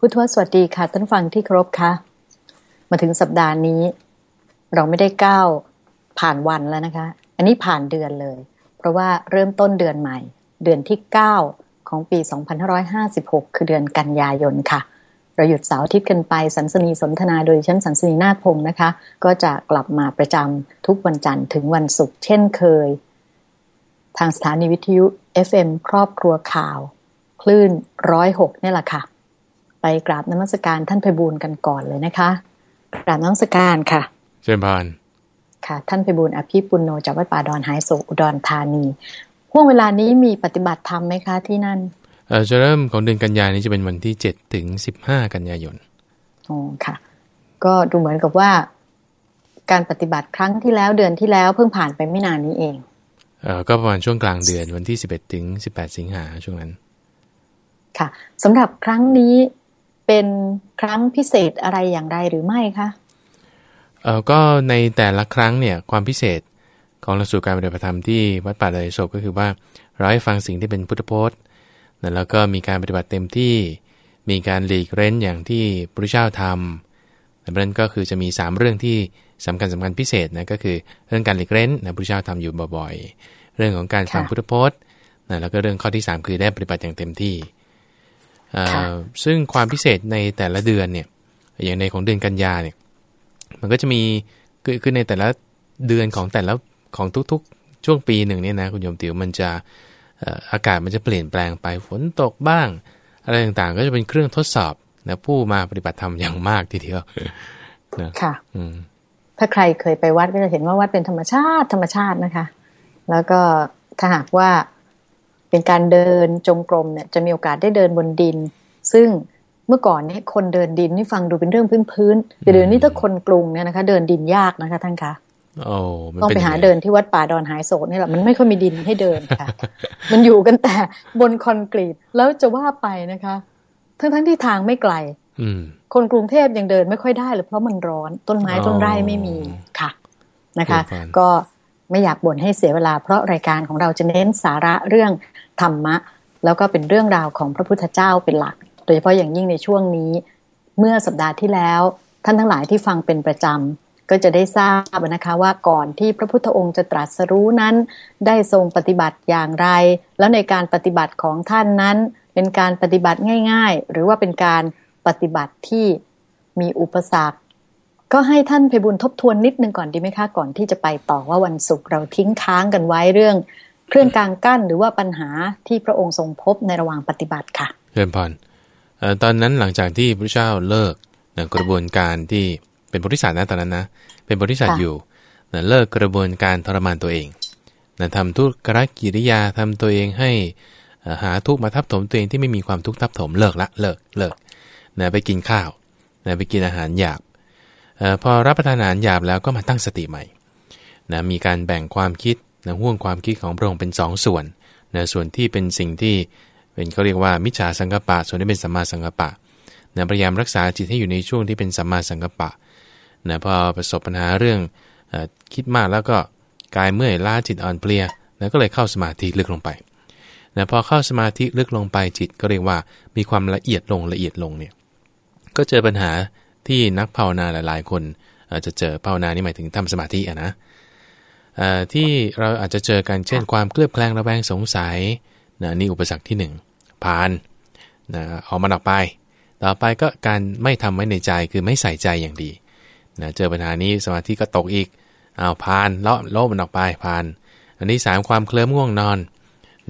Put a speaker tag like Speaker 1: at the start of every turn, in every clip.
Speaker 1: พุทธวสวัสดีค่ะท่านฟังที่เคารพค่ะ มาถึงสัปดาห์นี้ เราไม่ได้ก้าวผ่านวันแล้วนะคะ อันนี้ผ่านเดือนเลย เพราะว่าเริ่มต้นเดือนใหม่ เดือนที่9ของปี 2556 คือเดือนกันยายนค่ะ เราหยุดเสาร์อาทิตย์กันไปสันสนีสนทนาโดยชั้นสันสนีนาฏพงศ์นะคะ ก็จะกลับมาประจำทุกวันจันทร์ถึงวันศุกร์เช่นเคย ทางสถานีวิทยุ FM ครอบครัวข่าว คลื่นร้อยหกนี่แหละค่ะ ไปกราบนมัสการท่านไพบูลย์กันก่อนเลยนะคะกราบนมัสการค่ะ
Speaker 2: เชิญพาน
Speaker 1: ค่ะท่านไพบูลย์อภิปุณโนจากวัดป่าดอนหายโศกอุดรธานีห่วงเวลานี้มีปฏิบัติธรรมไหมคะที่นั่น
Speaker 2: เอ่อจะเริ่มของเดือนกันยายนนี้จะเป็นวันที่7ถึง15กันยายน
Speaker 1: อ๋อค่ะ ก็ดูเหมือนกับว่า การปฏิบัติครั้งที่แล้วเดือนที่แล้วเพิ่งผ่านไปไม่นานนี้เอง
Speaker 2: เอ่อก็ประมาณช่วงกลางเดือนวันที่11ถึง18สิงหาช่วงนั้น
Speaker 1: ค่ะสำหรับครั้งนี้ เป็นครั้งพิเศษอะไรอย่างไรหรือไม่คะ
Speaker 2: เออก็ในแต่ละครั้งเนี่ยความพิเศษของหลักสูตรการปฏิบัติธรรมที่วัดป่าดอยโศกก็คือว่าเราให้ฟังสิ่งที่เป็นพุทธพจน์แล้วก็มีการปฏิบัติเต็มที่ มีการหลีกเร้นอย่างที่พระพุทธเจ้าทำดังนั้นก็คือจะมี 3 เรื่องที่สำคัญสำคัญพิเศษนะก็คือเรื่องการหลีกเร้นนะพระพุทธเจ้าทำอยู่บ่อยๆ เรื่องของการฟัง
Speaker 1: ค่ะ
Speaker 2: พุทธพจน์นะแล้วก็เรื่องข้อที่ 3 คือได้ปฏิบัติอย่างเต็มที่ ซึ่งความพิเศษในแต่ละเดือนเนี่ย อย่างในของเดือนกันยาเนี่ย มันก็จะมีคือคือในแต่ละเดือนของแต่ละของทุกๆ ช่วงปีหนึ่งเนี่ยนะคุณโยมติวมันจะเอ่ออากาศมันจะเปลี่ยนแปลงไปฝนตกบ้าง อะไรต่างๆ ก็จะเป็นเครื่องทดสอบนะผู้มาปฏิบัติธรรมอย่างมากทีเดียวนะ
Speaker 1: ค่ะ
Speaker 2: อืม
Speaker 1: ถ้าใครเคยไปวัดก็จะเห็นว่าวัดเป็นธรรมชาติธรรมชาตินะคะ แล้วก็ถ้าหากว่า เป็นการเดินจงกรมเนี่ยจะมีโอกาสได้เดินบนดิน ซึ่งเมื่อก่อนเนี่ยคนเดินดินนี่ฟังดูเป็นเรื่องพื้นๆแต่เดี๋ยวนี้ถ้าคนกรุงเนี่ยนะคะ เดินดินยากนะคะท่านคะ
Speaker 2: โอ้มัน
Speaker 1: ต้อง
Speaker 2: เป็น
Speaker 1: ไปหา
Speaker 2: ย่ง
Speaker 1: เดินที่วัดป่าดอนหายโศกนี่แหละมันไม่ค่อยมีดินให้เดินค่ะ มันอยู่กันแต่บนคอนกรีตแล้วจะว่าไปนะคะ ทั้งๆที่ทางไม่ไกล
Speaker 2: อืม
Speaker 1: คนกรุงเทพยังเดินไม่ค่อยได้เลยเพราะมันร้อนต้นไม้
Speaker 2: อ๋อ
Speaker 1: ต้นไร่ไม่มีค่ะนะคะ
Speaker 2: เดี๋ยวก่อน
Speaker 1: ก็ ไม่อยากบ่นให้เสียเวลา เพราะรายการของเราจะเน้นสาระเรื่องธรรมะ แล้วก็เป็นเรื่องราวของพระพุทธเจ้าเป็นหลัก โดยเฉพาะอย่างยิ่งในช่วงนี้ เมื่อสัปดาห์ที่แล้ว ท่านทั้งหลายที่ฟังเป็นประจำก็จะได้ทราบนะคะว่าก่อนที่พระพุทธองค์จะตรัสรู้นั้น ได้ทรงปฏิบัติอย่างไร แล้วในการปฏิบัติของท่านนั้น เป็นการปฏิบัติง่าย ๆ หรือว่าเป็นการปฏิบัติที่มีอุปสรรค ก็ให้ท่านไพบุญทบทวนนิดนึงก่อนดีไหมคะ ก่อนที่จะไปต่อว่าวันศุกร์เราทิ้งค้างกันไว้เรื่อง เครื่องกลางกั้นหรือว่าปัญหาที่พระองค์ทรงพบในระหว่างปฏิบัติค่ะ
Speaker 2: เชิญพรเอ่อตอนนั้นหลังจากที่พระเจ้าเลิกกระบวนการที่เป็นบริษัทนะตอนนั้นนะเป็นบริษัทอยู่เลิกกระบวนการทรมานตัวเองทำทุกขกิริยาทำตัวเองให้หาทุกขมาทับถมตัวเองที่ไม่มีความทุกข์ทับถมเลิกละเลิกเลิกนะไปกินข้าวนะไปกินอาหารหยาบ พอรับประทานอาหารหยาบแล้วก็มาตั้งสติใหม่นะมีการแบ่งความคิดนะห่วงความคิดของพระองค์เป็นสองส่วนนะส่วนที่เป็นสิ่งที่เป็นเขาเรียกว่ามิจฉาสังกปะ ส่วนที่เป็นสัมมาสังกปะนะพยายามรักษาจิตให้อยู่ในช่วงที่เป็นสัมมาสังกปะนะพอประสบปัญหาเรื่องอคิดมากแล้วก็กายเมื่อยล้าจิตอ่อนเพลียนะก็เลยเข้าสมาธิลึกลงไปนะพอเข้าสมาธิลึกลงไปจิตก็เรียกว่ามีความละเอียดลงละเอียดลงเนี่ยก็เจอปัญหา ที่นักภาวนาหลาย ๆ คนเอ่อจะเจอภาวนานี่หมายถึงทำสมาธิอะนะเอ่อที่เราอาจจะเจอกันเช่นความเคลือบแคลงระแวงสงสัยนะนี่อุปสรรคที่หนึ่งผ่านนะเออกมันออกไป ต่อไปก็การไม่ทำไว้ในใจคือไม่ใส่ใจอย่างดีนะเจอปัญหานี้สมาธิก็ตกอีกเอาผ่านเลาะโลบมันออกไปผ่าน อันที่สามความเคลิ้มง่วงนอน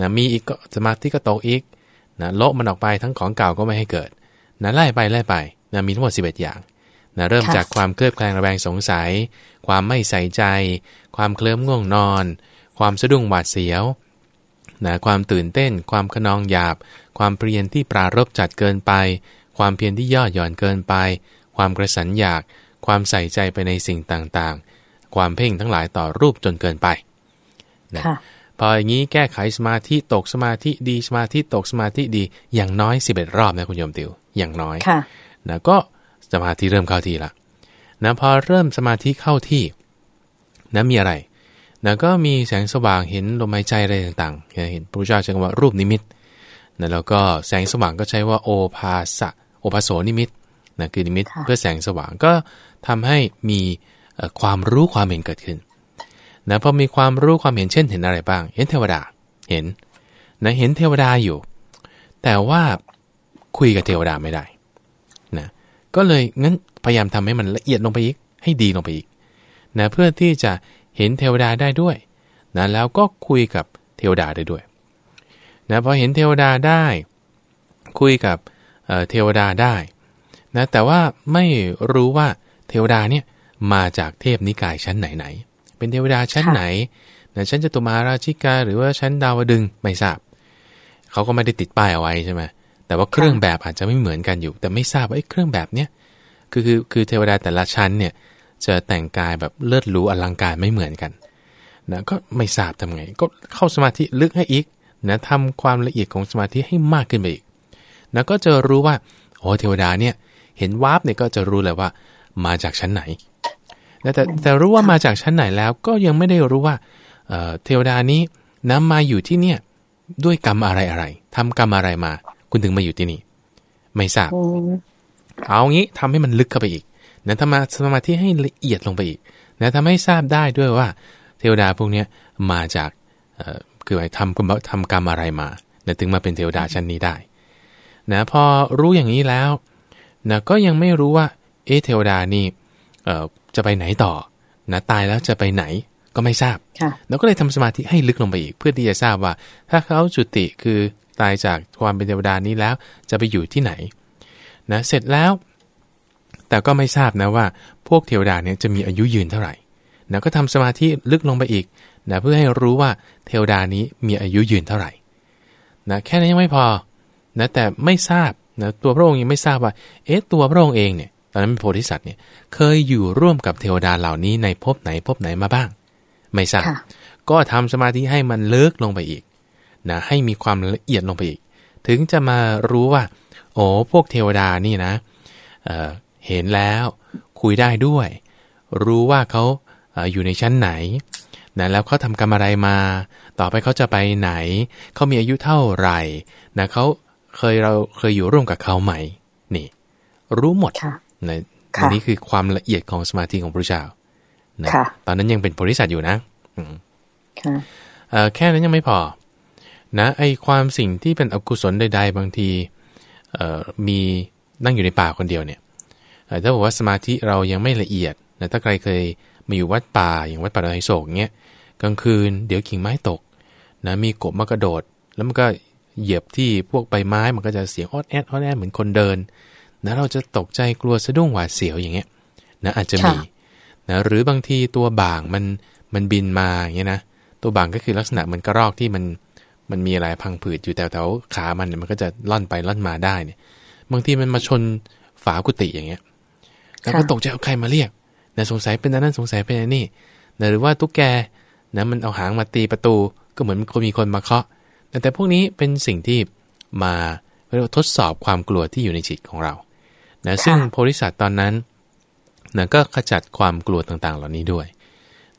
Speaker 2: นะมีอีกก็สมาธิก็ตกอีกนะโละมันออกไปทั้งของเก่าก็ไม่ให้เกิดนะไล่ไปไล่ไป นะมีทั้งหมด11 อย่างนะเริ่ม
Speaker 1: ค่ะ
Speaker 2: จากความเคลือบแคลงระแวงสงสัย ความไม่ใส่ใจ ความเคลิ้มง่วงนอน ความสะดุ้งหวาดเสียวนะความตื่นเต้น ความขนองหยาบ ความเพียรที่ปรารบจัดเกินไป ความเพียรที่ย่อหย่อนเกินไป ความกระสันอยาก ความใส่ใจไปในสิ่งต่างๆ ความเพ่งทั้งหลายต่อรูปจนเกินไปนะ
Speaker 1: ค่ะ
Speaker 2: พออย่างนี้แก้ไขสมาธิตกสมาธิดีสมาธิตกสมาธิดีอย่างน้อย 11 รอบนะคุณโยมติวอย่างน้อย
Speaker 1: ค่ะ
Speaker 2: นะก็สมาธิเริ่มเข้าที่ละนะพอเริ่มสมาธิเข้าที่นะมีอะไรนะก็มีแสงสว่างเห็นลมหายใจอะไรต่างๆนะเห็นพระพุทธเจ้าใช้คำว่ารูปนิมิตนะแล้วก็แสงสว่างก็ใช้ว่าโอภาสะโอปโสนิมิตนะคือนิมิตเพื่อแสงสว่างก็ทำให้มีความรู้ความเห็นเกิดขึ้นนะพอมีความรู้ความเห็นเช่นเห็นอะไรบ้าง เห็นเทวดาเห็นนะเห็นเทวดาอยู่ แต่ว่าคุยกับเทวดาไม่ได้นะ ก็เลยงั้นพยายามทำให้มันละเอียดลงไปอีก ให้ดีลงไปอีกนะเพื่อที่จะเห็นเทวดาได้ด้วยนะแล้วก็คุยกับเทวดาได้ด้วยนะพอเห็นเทวดาได้ คุยกับเเทวดาได้นะแต่ว่าไม่รู้ว่าเทวดาเนี่ยมาจากเทพนิกายชั้นไหนๆเป็นเทวดาชั้นไหนนะชั้นจตุมาราชิกาหรือว่าชั้นดาวดึงไม่ทราบเขาก็ไม่ได้ติดป้ายเอาไว้ใช่ไหม แต่ว่าเครื่องแบบอาจจะไม่เหมือนกันอยู่ แต่ไม่ทราบว่าเครื่องแบบเนี้ยคือคือคือเทวดาแต่ละชั้นเนี่ยจะแต่งกายแบบเลิศหรูอลังการไม่เหมือนกันนะก็ไม่ทราบทำไง ก็เข้าสมาธิลึกให้อีกนะทำความละเอียดของสมาธิให้มากขึ้นไปอีกนะก็จะรู้ว่าโอ้เทวดาเนี่ยเห็นวาร์ปเนี่ยก็จะรู้เลยว่ามาจากชั้นไหนแต่แต่รู้ว่ามาจากชั้นไหนแล้วก็ยังไม่ได้รู้ว่าเทวดานี้น้ำมาอยู่ที่เนี่ยด้วยกรรมอะไรอะไรทำกรรมอะไรมา คุณถึงมาอยู่ที่นี่ ไม่ทราบ เอางี้ทำให้มันลึกเข้าไปอีกนะทำมาสมาธิให้ละเอียดลงไปอีกนะทำให้ทราบได้ด้วยว่า เทวดาพวกนี้มาจากคือทำทำกรรมอะไรมานะถึงมาเป็นเทวดาชั้นนี้ได้นะพอรู้อย่างนี้แล้วนะก็ยังไม่รู้ว่า เอเทวดานี่จะไปไหนต่อนะตายแล้วจะไปไหนก็ไม่ทราบเราก็เลยทำสมาธิให้ลึกลงไปอีก เพื่อที่จะทราบว่า ถ้าเขาจุติคือ ตายจากความเป็นเทวดานี้แล้วจะไปอยู่ที่ไหนนะเสร็จแล้ว แต่ก็ไม่ทราบนะว่าพวกเทวดาเนี่ยจะมีอายุยืนเท่าไหร่นะก็ทำสมาธิลึกลงไปอีกนะเพื่อให้รู้ว่าเทวดานี้มีอายุยืนเท่าไหร่นะแค่นั้นยังไม่พอนะแต่ไม่ทราบนะตัวพระองค์ยังไม่ทราบว่า เอ๊ะตัวพระองค์เองเนี่ยตอนนั้นเป็นโพธิสัตว์เนี่ยเคยอยู่ร่วมกับเทวดาเหล่านี้ในภพไหนภพไหนมาบ้าง ไม่ทราบ ก็ทำสมาธิให้มันเลิกลงไปอีก นะให้มีความละเอียดลงไปอีก ถึงจะมารู้ว่า โอ้พวกเทวดานี่นะเเห็นแล้วคุยได้ด้วย รู้ว่าเขาอยู่ในชั้นไหนนะแล้วเขาทำกรรมอะไรมา ต่อไปเขาจะไปไหน เขามีอายุเท่าไหร่นะเขาเคยเราเคยอยู่ร่วมกับเขาไหม นี่ รู้หมดนะอันนี้คือความละเอียดของสมาธิของพระเจ้านะตอนนั้นยังเป็นบริษัทอยู่นะแค่นั้นยังไม่พอ นะไอความสิ่งที่เป็นอกุศลใดๆบางทีมีนั่งอยู่ในป่าคนเดียวเนี่ยถ้าบอกว่าสมาธิเรายังไม่ละเอียดนะถ้าใครเคยมาอยู่วัดป่าอย่างวัดป่าดอยโศกเงี้ยกลางคืนเดี๋ยวกิ่งไม้ตกนะมีกบมากระโดด แล้วมันก็เหยียบที่พวกใบไม้มันก็จะเสียงออดแอดออดแอดเหมือนคนเดินนะเราจะตกใจกลัวสะดุ้งหวาดเสียวอย่างเงี้ยนะอาจจะมีนะหรือบางทีตัวบ่างมันมันบินมาอย่างเงี้ยนะตัวบ่างก็คือลักษณะเหมือนกระรอกที่มัน มันมีอะไรพังผืดอยู่แถวๆขามันมันก็จะล่อนไปล่อนมาได้เนี่ย บางทีมันมาชนฝากุฏิอย่างเงี้ย แล้วก็ตกใจเอาใครมาเรียกนะสงสัยเป็นนั้นสงสัยเป็นนี่นะหรือว่าตุ๊กแกนะมันเอาหางมาตีประตูก็เหมือนคนมีคนมาเคาะ แต่พวกนี้เป็นสิ่งที่มาเรียกทดสอบความกลัวที่อยู่ในจิตของเรานะซึ่งโพธิสัตว์ตอนนั้นนะก็ขจัดความกลัวต่างๆ เหล่านี้ด้วย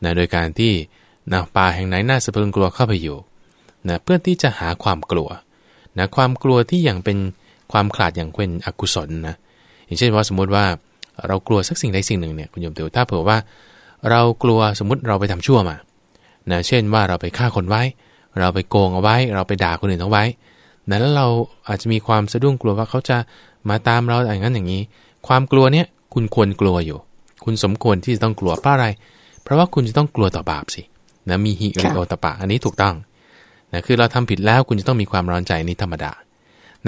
Speaker 2: นะโดยการที่นะป่าแห่งไหนน่าสะพรึงกลัวเข้าไปอยู่ นะเพื่อที่จะหาความกลัวนะความกลัวที่อย่างเป็นความขลาดอย่างเป็นอกุศลนะอย่างเช่นว่าสมมติว่าเรากลัวสักสิ่งใดสิ่งหนึ่งเนี่ยคุณโยมเตียวถ้าเผื่อว่า เรากลัวสมมติเราไปทำชั่วมานะเช่นว่าเราไปฆ่าคนไว้ เราไปโกงเอาไว้ เราไปด่าคนอื่นเอาไว้นะแล้วเราอาจจะมีความสะดุ้งกลัวว่าเขาจะมาตามเราอย่างนั้นอย่างนี้ ความกลัวเนี้ยคุณควรกลัวอยู่ คุณสมควรที่จะต้องกลัวเพราะอะไร เพราะว่าคุณจะต้องกลัวต่อบาปสินะมีฮิริโอตปะ อันนี้ถูกต้อง นะคือเราทำผิดแล้วคุณจะต้องมีความร้อนใจนี้ธรรมดา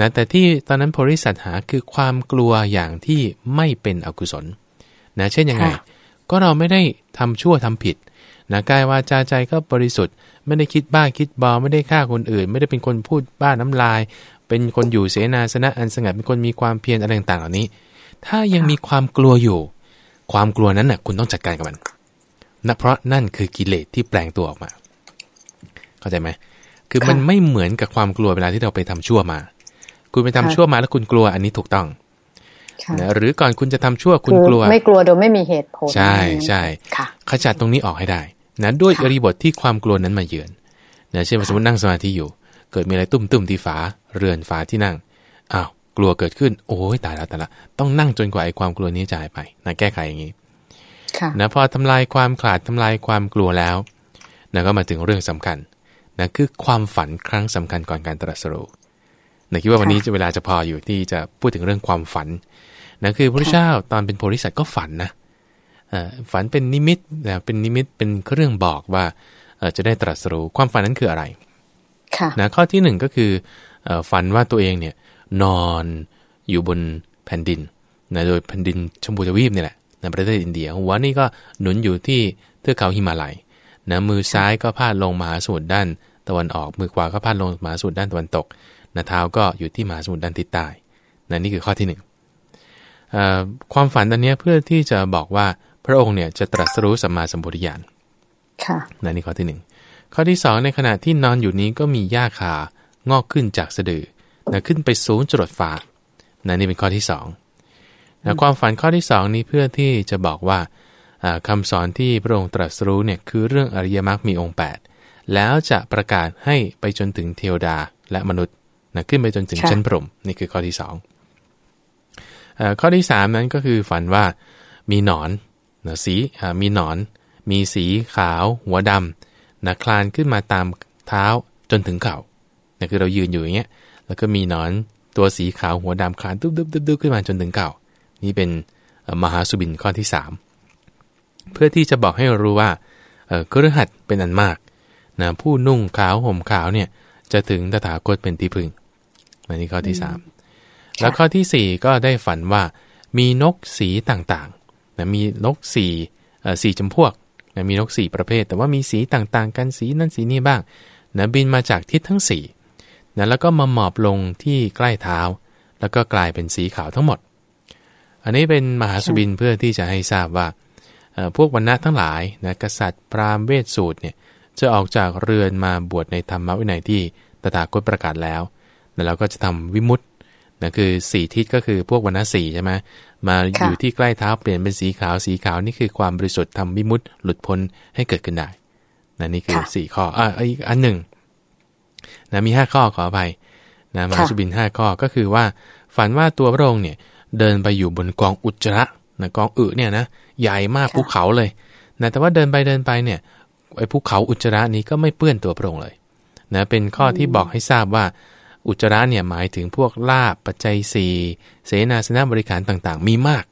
Speaker 2: นะแต่ที่ตอนนั้นโพริสัตหาคือความกลัวอย่างที่ไม่เป็นอกุศลนะเช่นยังไง ก็เราไม่ได้ทำชั่วทำผิดนะกายวาจาใจก็บริสุทธิ์ ไม่ได้คิดบ้าคิดบอไม่ได้ฆ่าคนอื่น ไม่ได้เป็นคนพูดบ้าน้ำลาย เป็นคนอยู่เสนาสนะอันสงัดเป็นคนมีความเพียรอะไรต่างๆเหล่านี้ ถ้ายังมีความกลัวอยู่ ความกลัวนั้นน่ะคุณต้องจัดการกับมันนะเพราะนั่นคือกิเลสที่แปลงตัวออกมา เข้าใจไหม คือมันไม่เหมือนกับความกลัวเวลาที่เราไปทำชั่วมา คุณไปทำชั่วมาแล้วคุณกลัวอันนี้ถูกต้องนะหรือก่อนคุณจะทำชั่วคุณกลัว
Speaker 1: ไม่กลัวโดยไม่มีเหตุผล
Speaker 2: ใช่ใช่ขจัดตรงนี้ออกให้ได้นะด้วยอริบทที่ความกลัวนั้นมาเยือนนะเช่นสมมตินั่งสมาธิอยู่ เกิดมีอะไรตุ้มตุ้มที่ฝาเรือนฝาที่นั่งอ้าวกกลัวเกิดขึ้น โอ้ยตายแล้วแต่ละต้องนั่งจนกว่าไอ้ความกลัวนี้จะหายไปนะแก้ไขอย่างนี้นะพอทำลายความขลาดทำลายความกลัวแล้วนะก็มาถึงเรื่องสำคัญ นะคือความฝันครั้งสำคัญก่อนการตรัสรู้นะคิดว่าวันนี้จะเวลาจะพออยู่ที่จะพูดถึงเรื่องความฝันนะคือพระเจ้าตอนเป็นโพธิสัตว์ก็ฝันนะฝันเป็นนิมิตนะเป็นนิมิตเป็นเครื่องบอกว่าจะได้ตรัสรู้ความฝันนั้นคืออะไรนะข้อที่หนึ่งก็คือฝันว่าตัวเองเนี่ยนอนอยู่บนแผ่นดินนะโดยแผ่นดินชมพูทวีปนี่แหละในประเทศอินเดียหัวนี่ก็หนุนอยู่ที่เทือกเขาหิมาลัยนะมือซ้ายก็พาดลงมหาสมุทรด้าน ตะวันออกมือขวาก็พาดลงมหาสมุทรด้านตะวันตกนะเท้าก็อยู่ที่มหาสมุทรด้านทิศใต้นะนี่คือข้อที่หนึ่งความฝันอันนี้เพื่อที่จะบอกว่าพระองค์เนี่ยจะตรัสรู้สัมมาสัมพุทธญาณค่ะนะนี่ข้อที่หนึ่งข้อที่สองในขณะที่นอนอยู่นี้ก็มีหญ้าคางอกขึ้นจากสะดือนะขึ้นไปสูงจรดฟ้านะนี่เป็นข้อที่สองนะความฝันข้อที่สองนี้เพื่อที่จะบอกว่าคำสอนที่พระองค์ตรัสรู้เนี่ยคือเรื่องอริยมรรคมีองค์ 8 แล้วจะประกาศให้ไปจนถึงเทวดาและมนุษย์นะขึ้นไปจนถึงชั้นพรหมนี่คือข้อที่สองข้อที่สามนั้นก็คือฝันว่ามีหนอนนะสีมีหนอน มีสีขาว หัวดำนะคลานขึ้นมาตามเท้าจนถึงเข่านะคือเรายืนอยู่อย่างเงี้ยแล้วก็มีหนอนตัวสีขาวหัวดำคลานตุ๊บตุ๊บตุ๊บตุ๊บขึ้นมาจนถึงเข่านี่เป็นมหาสุบินข้อที่สามเพื่อที่จะบอกให้รู้ว่าเออกฤหัสเป็นอันมาก นะผู้นุ่งขาวห่มขาวเนี่ยจะถึงตถาคตเป็นที่พึ่งอันนี้ข้อที่สามแล้วข้อที่สี่ก็ได้ฝันว่ามีนกสีต่างๆนะมีนกสี่สี่จำพวกนะมีนกสี่ประเภท แต่ว่ามีสีต่างๆ กันสีนั่นสีนี้บ้างนะบินมาจากทิศทั้งสี่นะแล้วก็มาหมอบลงที่ใกล้เท้า แล้วก็กลายเป็นสีขาวทั้งหมด อันนี้เป็นมหาสุบินเพื่อที่จะให้ทราบว่าพวกวรรณะทั้งหลายนะกษัตริย์พราหมณ์เวทสูตรเนี่ย จะออกจากเรือนมาบวชในธรรมวินัยที่ตถาคตประกาศแล้วแล้วเราก็จะทำวิมุตต์นะคือสี่ทิศก็คือพวกวรรณะสี่ใช่ไหมมาอยู่ที่ใกล้เท้าเปลี่ยนเป็นสีขาวสีขาวนี่คือความบริสุทธิ์ทำวิมุตต์หลุดพ้นให้เกิดขึ้นได้นะนี่คือสี่ข้ออะอีกอันหนึ่งนะมีห้าข้อขออภัยนะมาสุบินห้าข้อก็คือว่า ฝันว่าตัวพระองค์เนี่ยเดินไปอยู่บนกองอุจจาระนะกองอึเนี่ยนะใหญ่มากภูเขาเลยนะแต่ว่าเดินไปเดินไปเนี่ย ไอ้ภูเขาอุจจาระนี้ก็ไม่เปื้อนตัวพระองค์เลยนะเป็นข้อที่บอกให้ทราบว่าอุจจาระเนี่ยหมายถึงพวกลาบปัจจัยสี่เสนาสนะบริการต่างๆ มีมาก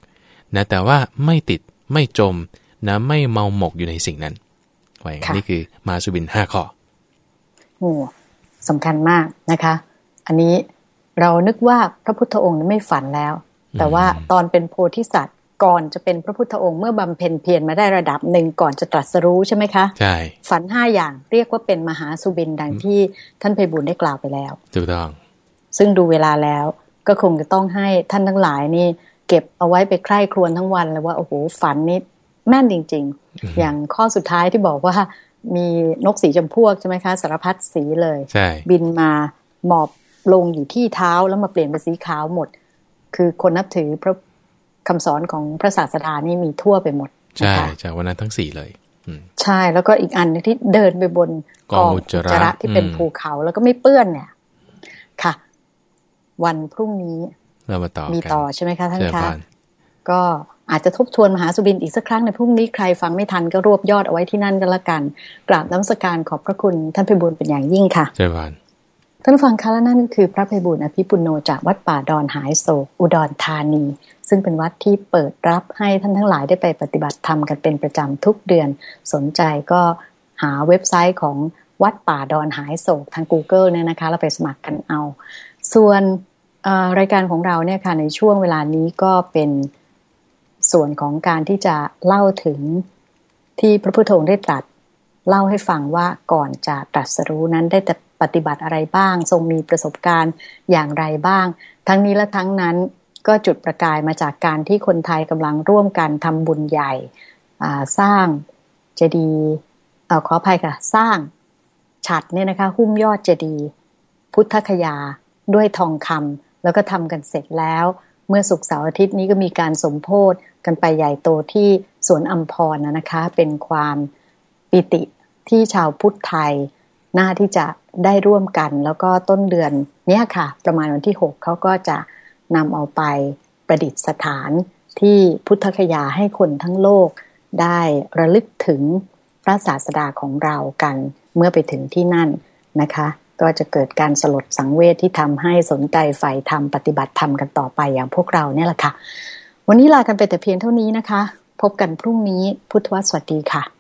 Speaker 2: นะแต่ว่าไม่ติดไม่จมนะไม่เมาหมกอยู่ในสิ่งนั้นไว้นี่คือมาสุบินห้าข้อ
Speaker 1: โอ้สำคัญมากนะคะ อันนี้เรานึกว่าพระพุทธองค์ไม่ฝันแล้ว แต่ว่าตอนเป็นโพธิสัตว์ ก่อนจะเป็นพระพุทธองค์เมื่อบำเพ็ญเพียรมาได้ระดับหนึ่งก่อนจะตรัสรู้ใช่ไหมคะ
Speaker 2: ใช่
Speaker 1: ฝันห้าอย่างเรียกว่าเป็นมหาสุบินดังที่ท่านเพบุญได้กล่าวไปแล้ว
Speaker 2: ถูกต้อง
Speaker 1: ซึ่งดูเวลาแล้วก็คงจะต้องให้ท่านทั้งหลายนี่ เก็บเอาไว้ไปใคร่ครวญทั้งวันเลยว่าโอ้โหฝันนี่แม่นจริง ๆ อย่างข้อสุดท้ายที่บอกว่ามีนกสีจำพวกใช่ไหมคะสารพัดสีเลย
Speaker 2: ใช่
Speaker 1: บินมาหมอบลงอยู่ที่เท้าแล้วมาเปลี่ยนเป็นสีขาวหมด คือคนนับถือพระ คำสอนของพระศาสดานี่มีทั่วไปหมด
Speaker 2: ใช่จากวันนั้นทั้งสี่เลย
Speaker 1: ใช่แล้วก็อีกอันที่เดินไปบน
Speaker 2: กองอุจจาระ
Speaker 1: ที่เป็นภูเขาแล้วก็ไม่เปื้อนเนี่ย ค่ะ วันพรุ่งนี้
Speaker 2: เรามาต่อ
Speaker 1: มีต่อใช่ไหมคะท่านคะก็อาจจะทบทวนมหาสุบินอีกสักครั้งในพรุ่งนี้ใครฟังไม่ทันก็รวบยอดเอาไว้ที่นั่นกันละกัน กราบน้ำสการขอบพระคุณท่านพิบูลเป็นอย่างยิ่งค่ะ
Speaker 2: เจ้าพาน
Speaker 1: ท่านฟังคะและนั่นก็คือพระพิบูลอภิปุโนจากวัดป่าดอนหายโศกอุดรธานี ซึ่งเป็นวัดที่เปิดรับให้ท่านทั้งหลายได้ไปปฏิบัติธรรมกันเป็นประจำทุกเดือน สนใจก็หาเว็บไซต์ของวัดป่าดอนหายโศกทาง Google เนี่ยนะคะเราไปสมัครกันเอา ส่วนรายการของเราเนี่ยค่ะในช่วงเวลานี้ก็เป็นส่วนของการที่จะเล่าถึงที่พระพุทธองค์ได้ตรัสเล่าให้ฟังว่าก่อนจะตรัสรู้นั้นได้ ปฏิบัติอะไรบ้าง ทรงมีประสบการณ์อย่างไรบ้าง ทั้งนี้และทั้งนั้นก็จุดประกายมาจากการที่คนไทยกำลังร่วมกันทำบุญใหญ่สร้างเจดีย์ขออภัยค่ะ สร้างฉัดเนี่ยนะคะ หุ้มยอดเจดีย์พุทธคยาด้วยทองคำแล้วก็ทำกันเสร็จแล้ว เมื่อสุกเสาร์อาทิตย์นี้ก็มีการสมโพธกันไปใหญ่โตที่สวนอัมพรนะคะ เป็นความปิติที่ชาวพุทธไทย น้าที่จะได้ร่วมกัน แล้วก็ต้นเดือนเนี้ยค่ะ ประมาณวันที่หกเขาก็จะนำเอาไปประดิษฐานที่พุทธคยาให้คนทั้งโลกได้ระลึกถึงพระศาสดาของเรากันเมื่อไปถึงที่นั่นนะคะ ก็จะเกิดการสลดสังเวชที่ทำให้สนใจใฝ่ธรรมปฏิบัติธรรมกันต่อไปอย่างพวกเราเนี่ยแหละค่ะ วันนี้ลากันไปแต่เพียงเท่านี้นะคะ พบกันพรุ่งนี้พุทธวสวัสดีค่ะ